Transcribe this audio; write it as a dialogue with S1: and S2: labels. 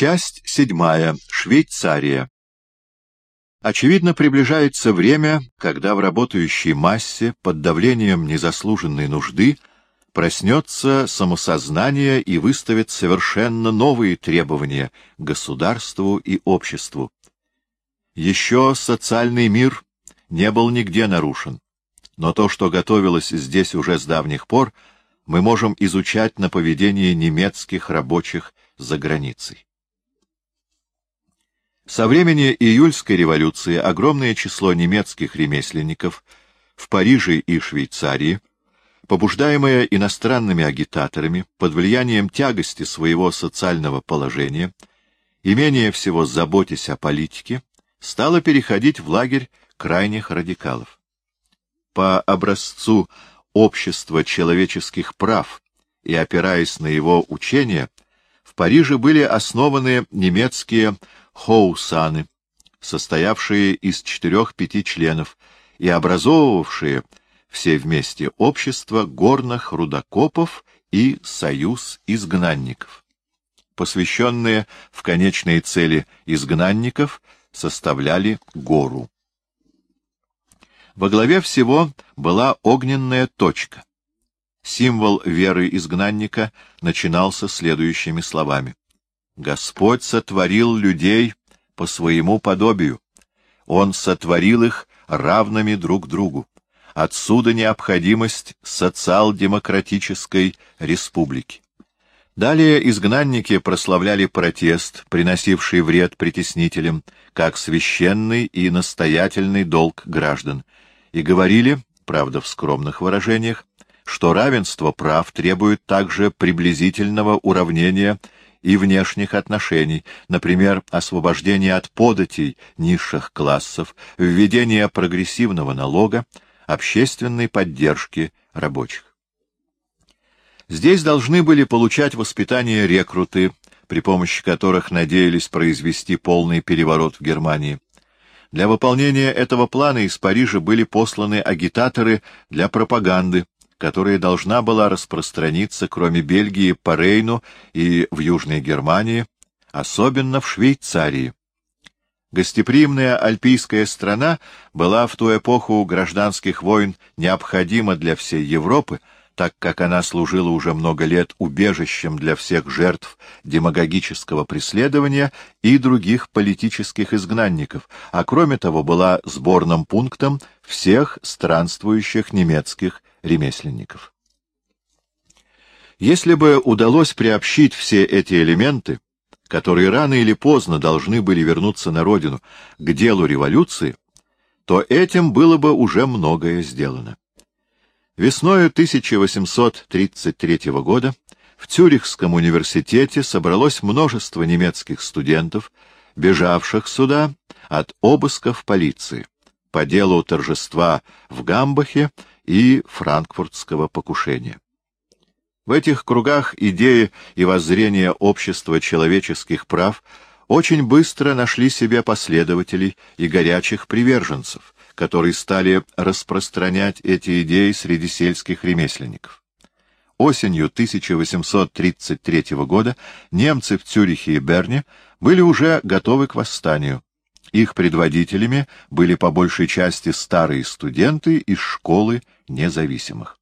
S1: Часть седьмая. Швейцария. Очевидно, приближается время, когда в работающей массе под давлением незаслуженной нужды проснется самосознание и выставит совершенно новые требования государству и обществу. Еще социальный мир не был нигде нарушен, но то, что готовилось здесь уже с давних пор, мы можем изучать на поведении немецких рабочих за границей. Со времени июльской революции огромное число немецких ремесленников в Париже и Швейцарии, побуждаемое иностранными агитаторами под влиянием тягости своего социального положения и менее всего заботясь о политике, стало переходить в лагерь крайних радикалов. По образцу общества человеческих прав и опираясь на его учения, в Париже были основаны немецкие хоусаны, состоявшие из четырех-пяти членов и образовывавшие все вместе общество горных рудокопов и союз изгнанников. Посвященные в конечные цели изгнанников составляли гору. Во главе всего была огненная точка. Символ веры изгнанника начинался следующими словами. Господь сотворил людей по своему подобию. Он сотворил их равными друг другу. Отсюда необходимость социал-демократической республики. Далее изгнанники прославляли протест, приносивший вред притеснителям, как священный и настоятельный долг граждан, и говорили, правда в скромных выражениях, что равенство прав требует также приблизительного уравнения и внешних отношений, например, освобождение от податей низших классов, введение прогрессивного налога, общественной поддержки рабочих. Здесь должны были получать воспитание рекруты, при помощи которых надеялись произвести полный переворот в Германии. Для выполнения этого плана из Парижа были посланы агитаторы для пропаганды, которая должна была распространиться, кроме Бельгии, по Рейну и в Южной Германии, особенно в Швейцарии. Гостеприимная альпийская страна была в ту эпоху гражданских войн необходима для всей Европы, так как она служила уже много лет убежищем для всех жертв демагогического преследования и других политических изгнанников, а кроме того была сборным пунктом всех странствующих немецких ремесленников. Если бы удалось приобщить все эти элементы, которые рано или поздно должны были вернуться на родину, к делу революции, то этим было бы уже многое сделано. Весною 1833 года в Цюрихском университете собралось множество немецких студентов, бежавших сюда от обысков полиции по делу торжества в Гамбахе и франкфуртского покушения. В этих кругах идеи и воззрения общества человеческих прав очень быстро нашли себе последователей и горячих приверженцев, которые стали распространять эти идеи среди сельских ремесленников. Осенью 1833 года немцы в Цюрихе и Берне были уже готовы к восстанию. Их предводителями были по большей части старые студенты из школы независимых.